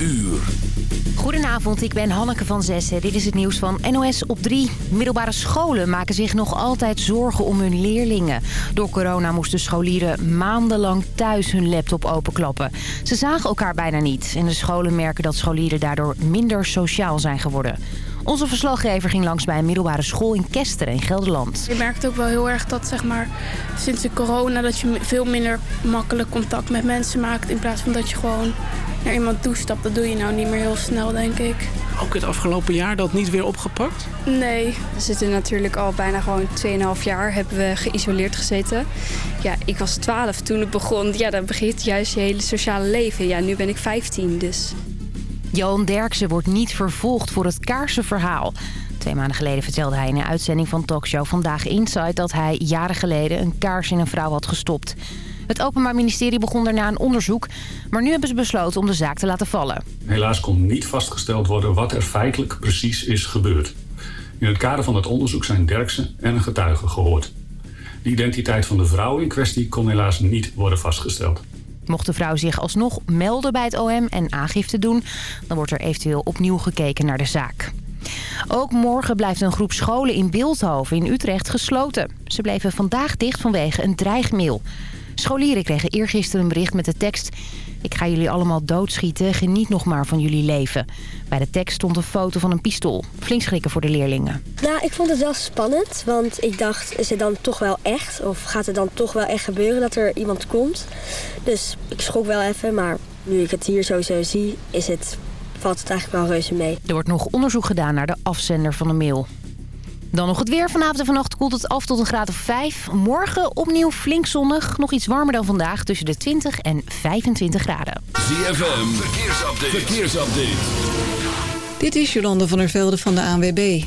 uur. Goedenavond, ik ben Hanneke van Zessen. Dit is het nieuws van NOS op 3. Middelbare scholen maken zich nog altijd zorgen om hun leerlingen. Door corona moesten scholieren maandenlang thuis hun laptop openklappen. Ze zagen elkaar bijna niet. En de scholen merken dat scholieren daardoor minder sociaal zijn geworden. Onze verslaggever ging langs bij een middelbare school in Kesteren in Gelderland. Je merkt ook wel heel erg dat zeg maar, sinds de corona dat je veel minder makkelijk contact met mensen maakt. In plaats van dat je gewoon naar iemand toestapt. Dat doe je nou niet meer heel snel, denk ik. Ook het afgelopen jaar dat niet weer opgepakt? Nee. We zitten natuurlijk al bijna gewoon 2,5 jaar hebben we geïsoleerd gezeten. Ja, ik was 12 toen het begon. Ja, dan begint juist je hele sociale leven. Ja, nu ben ik 15, dus... Johan Derksen wordt niet vervolgd voor het kaarsenverhaal. Twee maanden geleden vertelde hij in een uitzending van talkshow Vandaag Inside... dat hij jaren geleden een kaars in een vrouw had gestopt. Het Openbaar Ministerie begon daarna een onderzoek... maar nu hebben ze besloten om de zaak te laten vallen. Helaas kon niet vastgesteld worden wat er feitelijk precies is gebeurd. In het kader van het onderzoek zijn Derksen en een getuige gehoord. De identiteit van de vrouw in kwestie kon helaas niet worden vastgesteld. Mocht de vrouw zich alsnog melden bij het OM en aangifte doen... dan wordt er eventueel opnieuw gekeken naar de zaak. Ook morgen blijft een groep scholen in Beeldhoven in Utrecht gesloten. Ze bleven vandaag dicht vanwege een dreigmail. Scholieren kregen eergisteren een bericht met de tekst... Ik ga jullie allemaal doodschieten, geniet nog maar van jullie leven. Bij de tekst stond een foto van een pistool. Flink schrikken voor de leerlingen. Nou, ik vond het wel spannend, want ik dacht, is het dan toch wel echt? Of gaat het dan toch wel echt gebeuren dat er iemand komt? Dus ik schrok wel even, maar nu ik het hier zo zie, is het, valt het eigenlijk wel reuze mee. Er wordt nog onderzoek gedaan naar de afzender van de mail. Dan nog het weer. Vanavond en vannacht koelt het af tot een graad of 5. Morgen opnieuw flink zonnig. Nog iets warmer dan vandaag. Tussen de 20 en 25 graden. ZFM. Verkeersupdate. Verkeersupdate. Dit is Jolande van der Velde van de ANWB.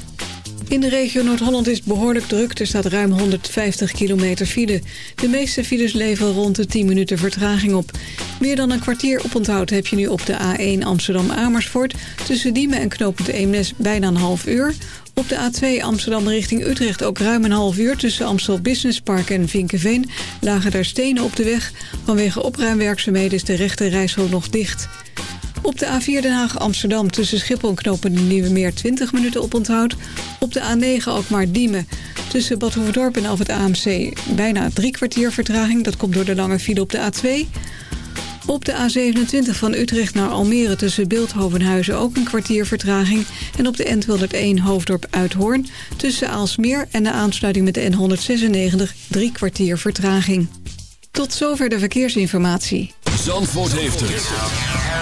In de regio Noord-Holland is het behoorlijk druk. Er staat ruim 150 kilometer file. De meeste files leveren rond de 10 minuten vertraging op. Meer dan een kwartier oponthoud heb je nu op de A1 Amsterdam-Amersfoort... tussen Diemen en Knopend Eemnes bijna een half uur... Op de A2 Amsterdam richting Utrecht ook ruim een half uur... tussen Amstel Business Park en Vinkenveen lagen daar stenen op de weg. Vanwege opruimwerkzaamheden is de rechte reishok nog dicht. Op de A4 Den Haag-Amsterdam tussen Schiphol en Knopen de Nieuwe Meer 20 minuten oponthoud. Op de A9 ook maar Diemen. Tussen Bad Hoeverdorp en af het AMC bijna drie kwartier vertraging. Dat komt door de lange file op de A2... Op de A27 van Utrecht naar Almere tussen Beeldhovenhuizen ook een kwartier vertraging. En op de N201 Hoofddorp Uithoorn tussen Aalsmeer en de aansluiting met de N196 drie kwartier vertraging. Tot zover de verkeersinformatie. Zandvoort heeft het.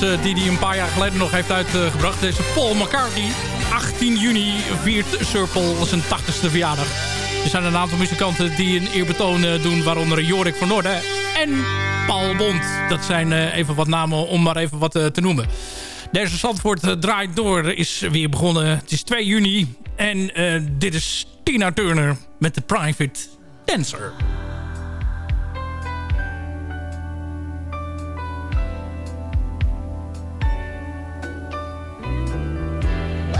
Nummers eh, die hij een paar jaar geleden nog heeft uitgebracht. Deze Paul McCartney. 18 juni viert Paul zijn 80ste verjaardag. Er zijn een aantal muzikanten die een eerbetoon eh, doen. Waaronder Jorik van Noorden en Paul Bond. Dat zijn eh, even wat namen om maar even wat te noemen. Deze Zandvoort draait door is weer begonnen. Het is 2 juni. En dit is Tina Turner met de Private Dancer.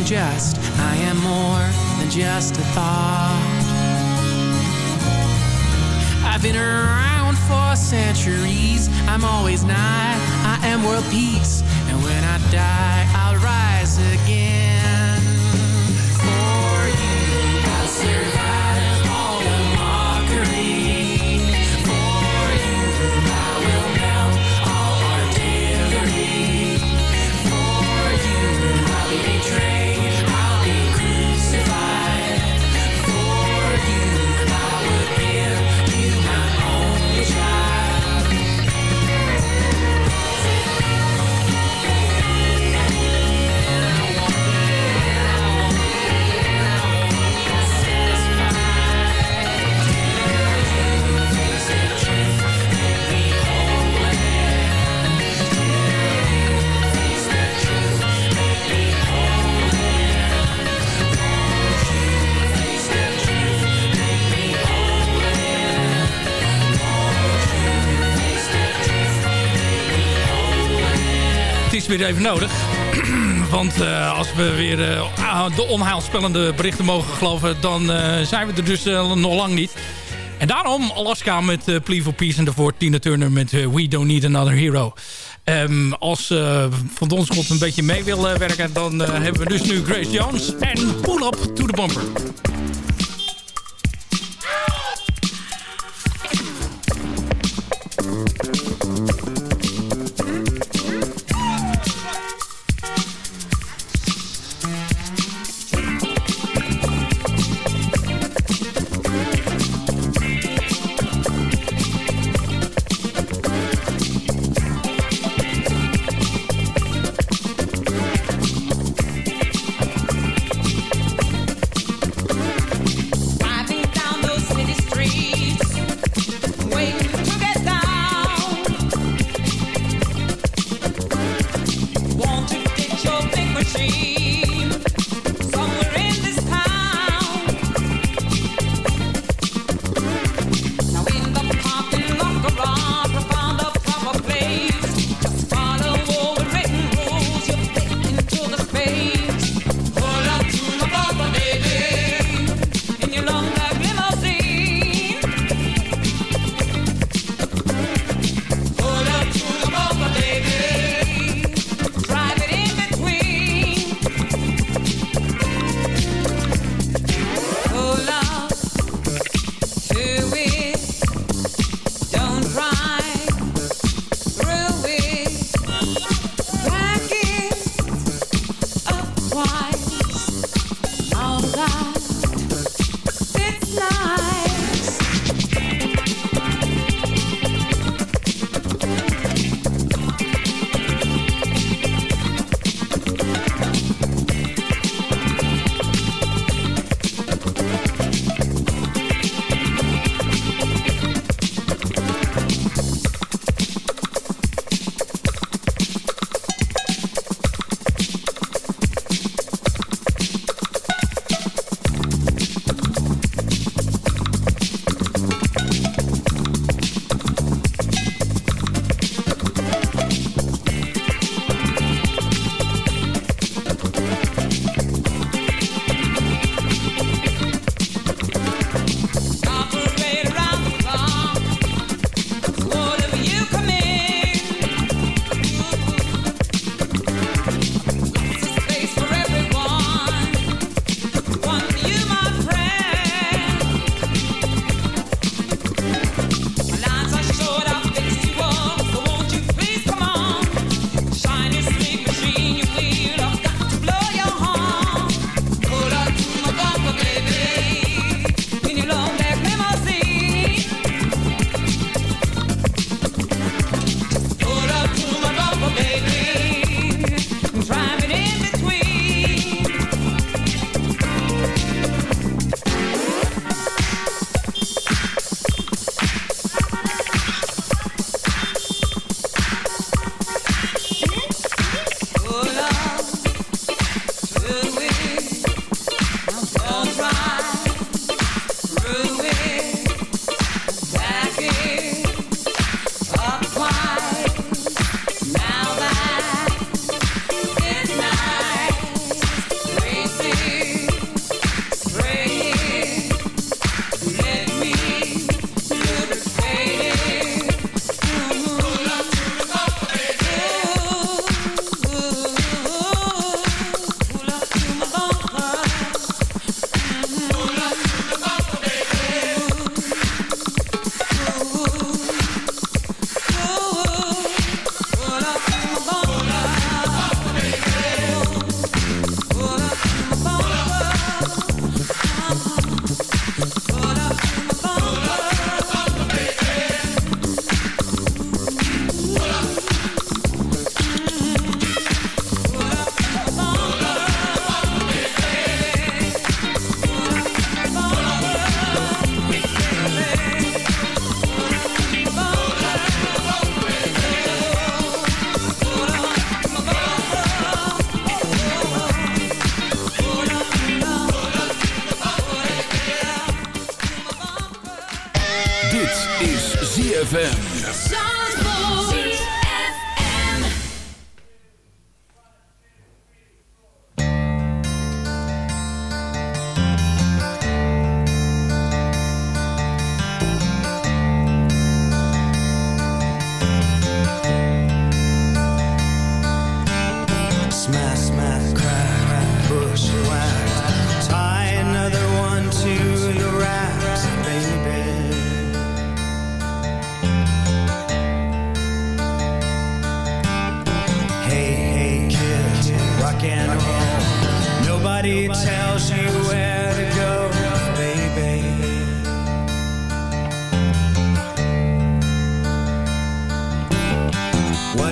unjust. I am more than just a thought. I've been around for centuries. I'm always nigh. I am world peace. even nodig. Want eh, als we weer eh, ah, de onheilspellende berichten mogen geloven... dan eh, zijn we er dus nog lang niet. En daarom Alaska met uh, Plea for Peace... en daarvoor Tina Turner met We Don't Need Another Hero. Ehm, als Van Donskot een beetje mee wil werken... dan hebben we dus nu Grace Jones en Pull Up to the Bumper.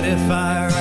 if I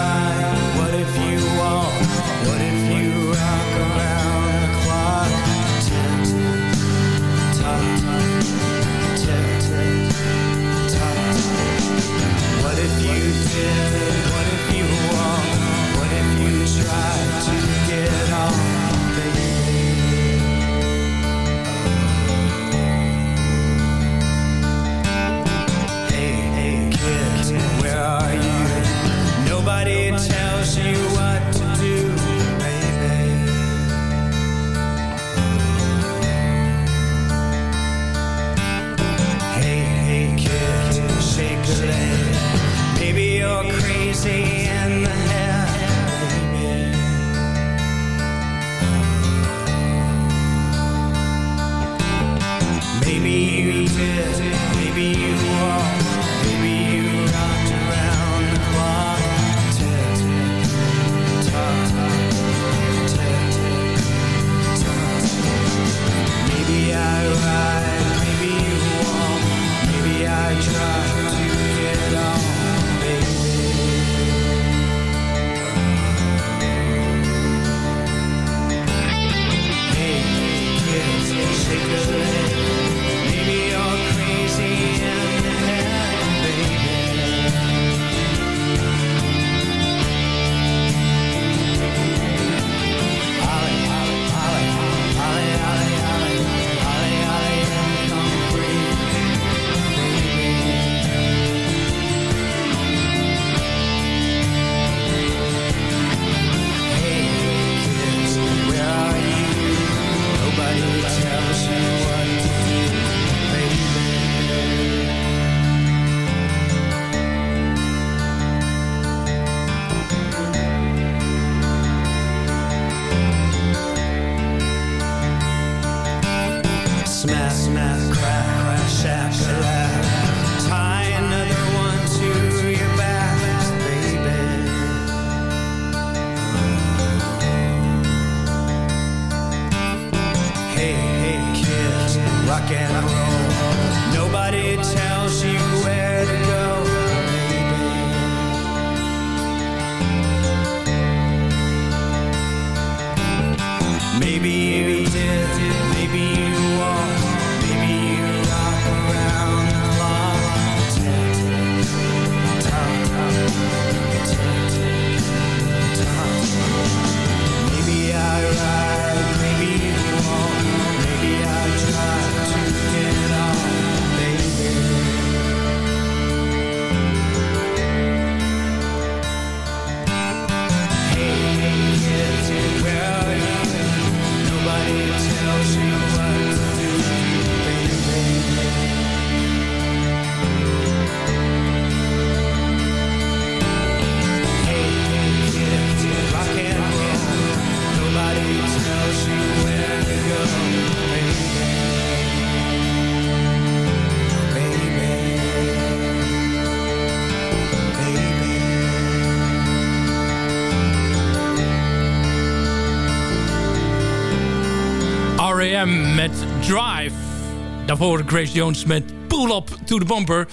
voor Grace Jones met Pull Up to the Bumper.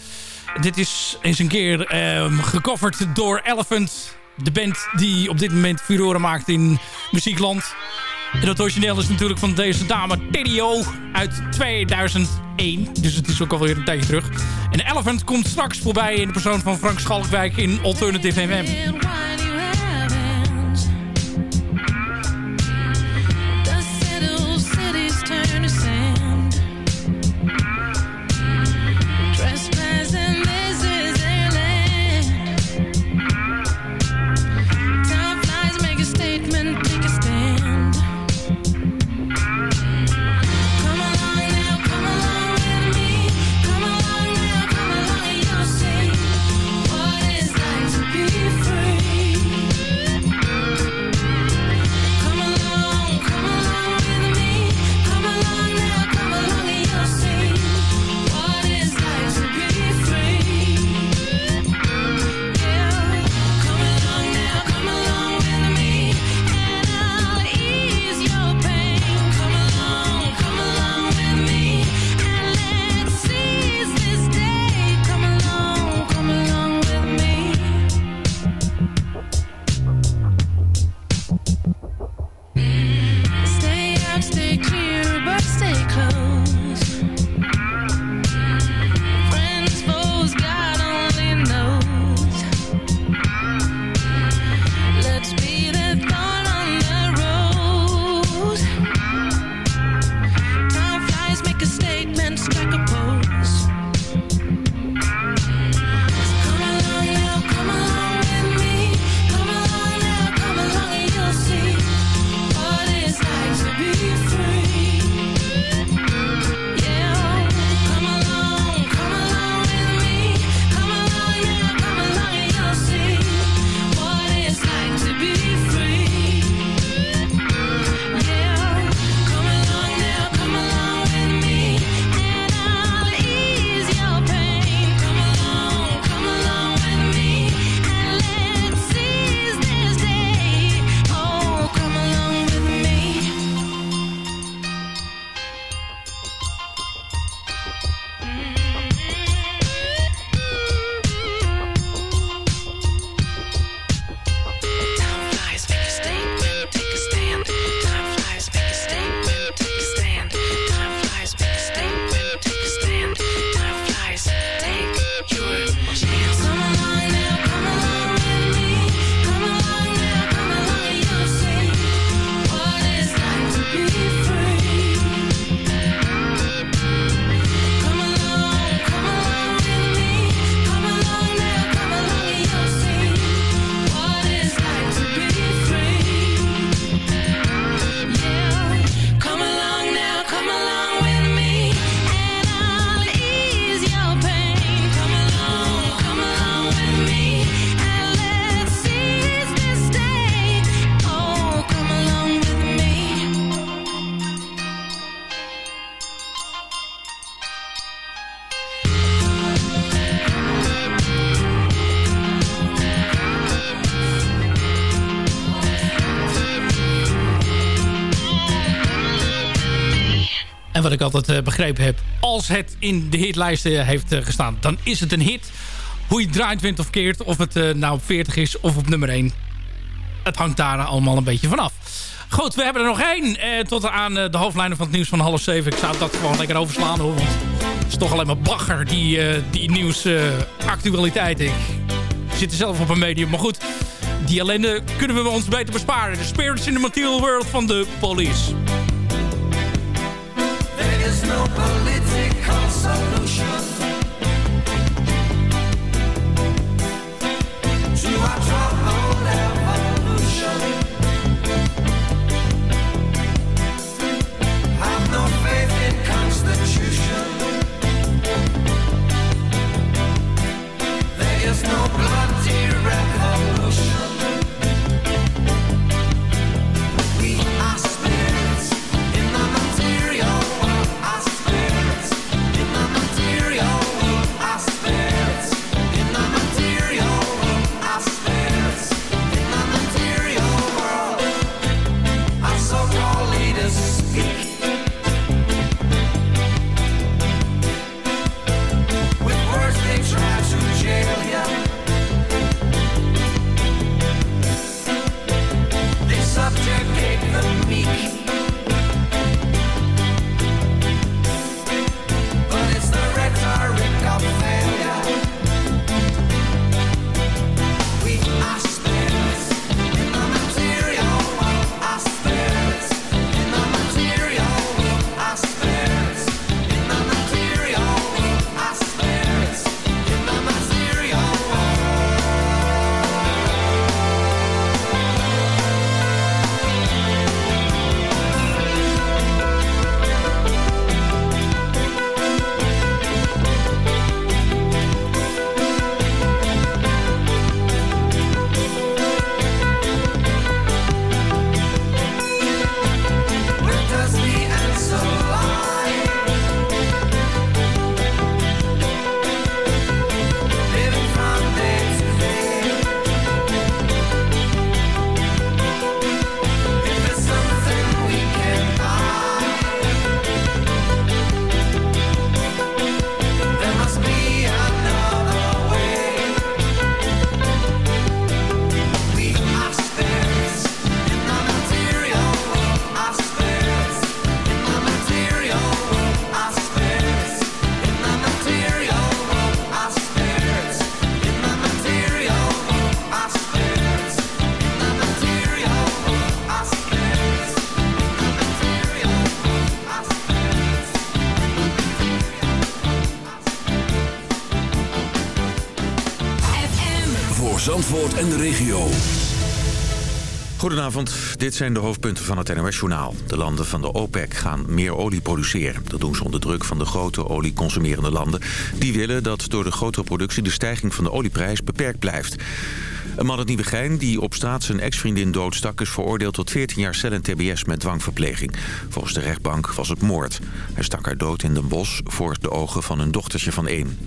Dit is eens een keer ehm, gecoverd door Elephant. De band die op dit moment furoren maakt in muziekland. En dat origineel is natuurlijk van deze dame Tedio uit 2001. Dus het is ook alweer een tijdje terug. En Elephant komt straks voorbij in de persoon van Frank Schalkwijk in Alternative FM. Heb. Als het in de hitlijsten heeft eh, gestaan, dan is het een hit. Hoe je draait, wint of keert. Of het eh, nou op 40 is of op nummer 1. Het hangt daar allemaal een beetje vanaf. Goed, we hebben er nog één. Eh, tot aan eh, de hoofdlijnen van het nieuws van half zeven. Ik zou dat gewoon lekker overslaan hoor. Want het is toch alleen maar bagger, die, eh, die nieuwsactualiteit. ik zit er zelf op een medium. Maar goed, die ellende kunnen we ons beter besparen. De Spirits in the Material World van de Police. Goedenavond, dit zijn de hoofdpunten van het NOS-journaal. De landen van de OPEC gaan meer olie produceren. Dat doen ze onder druk van de grote olieconsumerende landen. Die willen dat door de grotere productie de stijging van de olieprijs beperkt blijft. Een man uit Nieuwegein die op straat zijn ex-vriendin doodstak... is veroordeeld tot 14 jaar cel en tbs met dwangverpleging. Volgens de rechtbank was het moord. Hij stak haar dood in Den Bosch voor de ogen van hun dochtertje van één.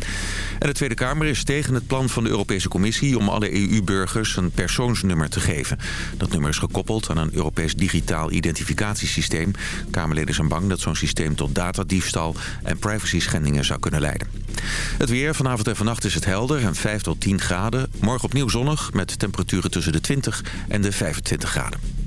En de Tweede Kamer is tegen het plan van de Europese Commissie... om alle EU-burgers een persoonsnummer te geven. Dat nummer is gekoppeld aan een Europees digitaal identificatiesysteem. Kamerleden zijn bang dat zo'n systeem tot datadiefstal... en privacy-schendingen zou kunnen leiden. Het weer, vanavond en vannacht is het helder en 5 tot 10 graden. Morgen opnieuw zonnig met temperaturen tussen de 20 en de 25 graden.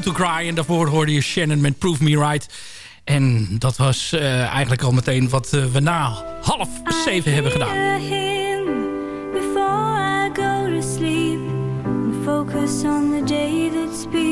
To Cry. En daarvoor hoorde je Shannon met Prove Me Right. En dat was eh, eigenlijk al meteen wat eh, we na half zeven hebben gedaan. Before I go to sleep, focus on the day that's.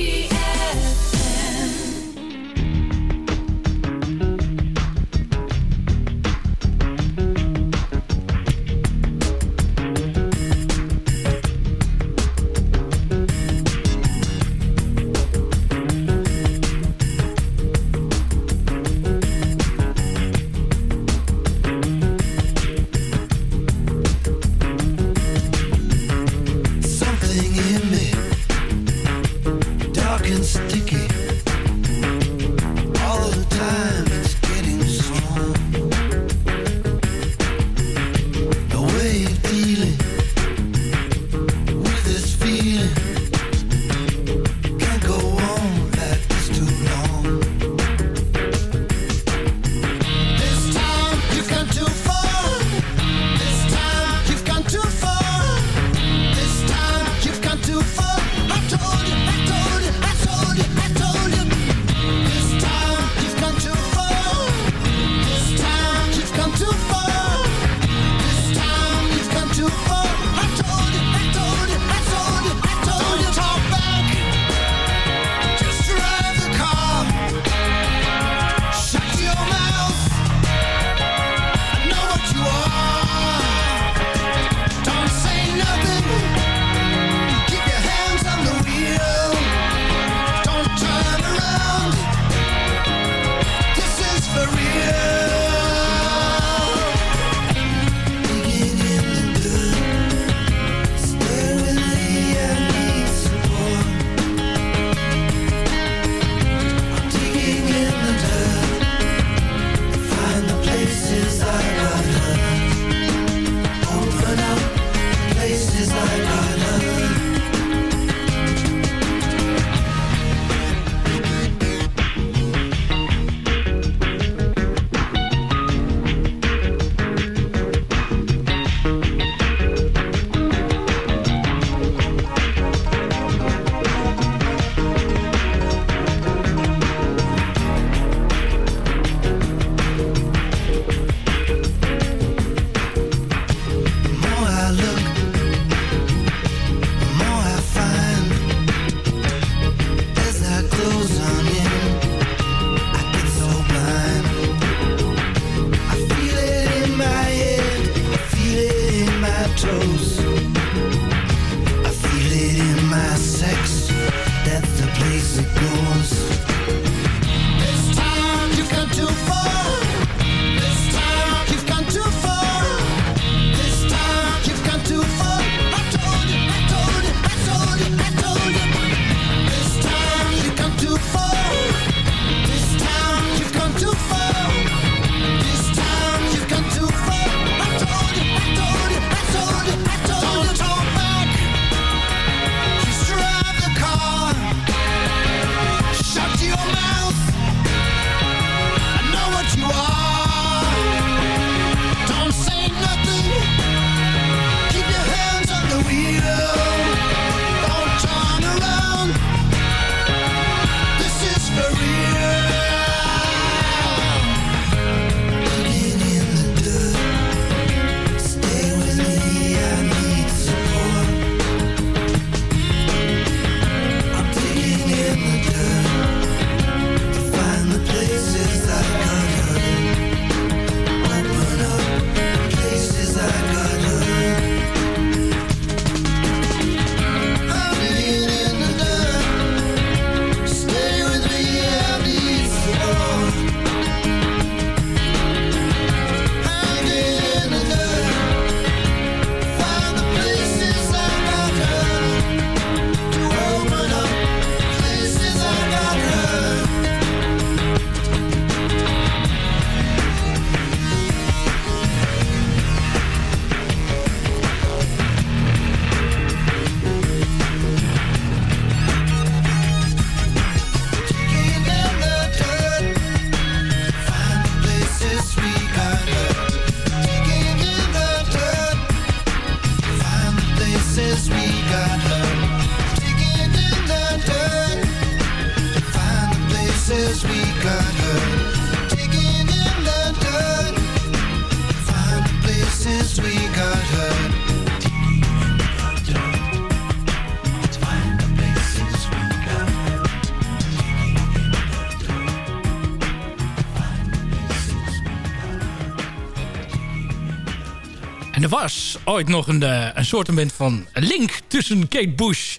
was ooit nog een, uh, een van link tussen Kate Bush...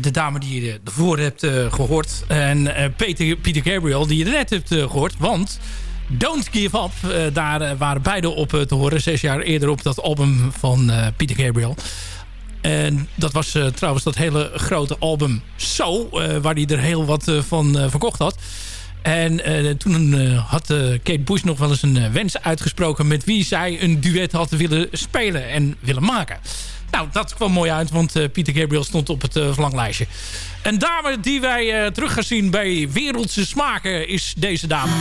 de dame die je ervoor hebt uh, gehoord... en Peter, Peter Gabriel die je net hebt gehoord. Want Don't Give Up, daar waren beide op te horen. Zes jaar eerder op dat album van Peter Gabriel... En dat was trouwens dat hele grote album uh, waar hij er heel wat van verkocht had. En toen had Kate Bush nog wel eens een wens uitgesproken... met wie zij een duet had willen spelen en willen maken. Nou, dat kwam mooi uit, want Peter Gabriel stond op het verlanglijstje. Een dame die wij terug gaan zien bij Wereldse Smaken is deze dame.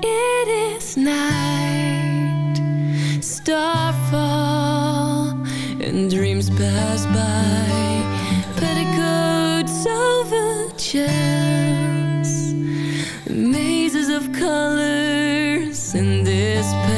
It is night, starfall and dreams pass by petticoats over chairs mazes of colors and despair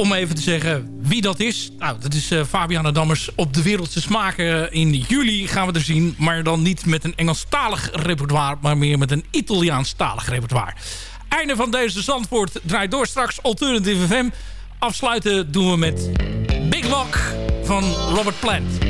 om even te zeggen wie dat is. Nou, dat is uh, Fabiana Dammers op de Wereldse Smaken. In juli gaan we er zien. Maar dan niet met een Engelstalig repertoire. Maar meer met een Italiaanstalig repertoire. Einde van deze Zandvoort draait door straks Alternative FM. Afsluiten doen we met Big Lock van Robert Plant.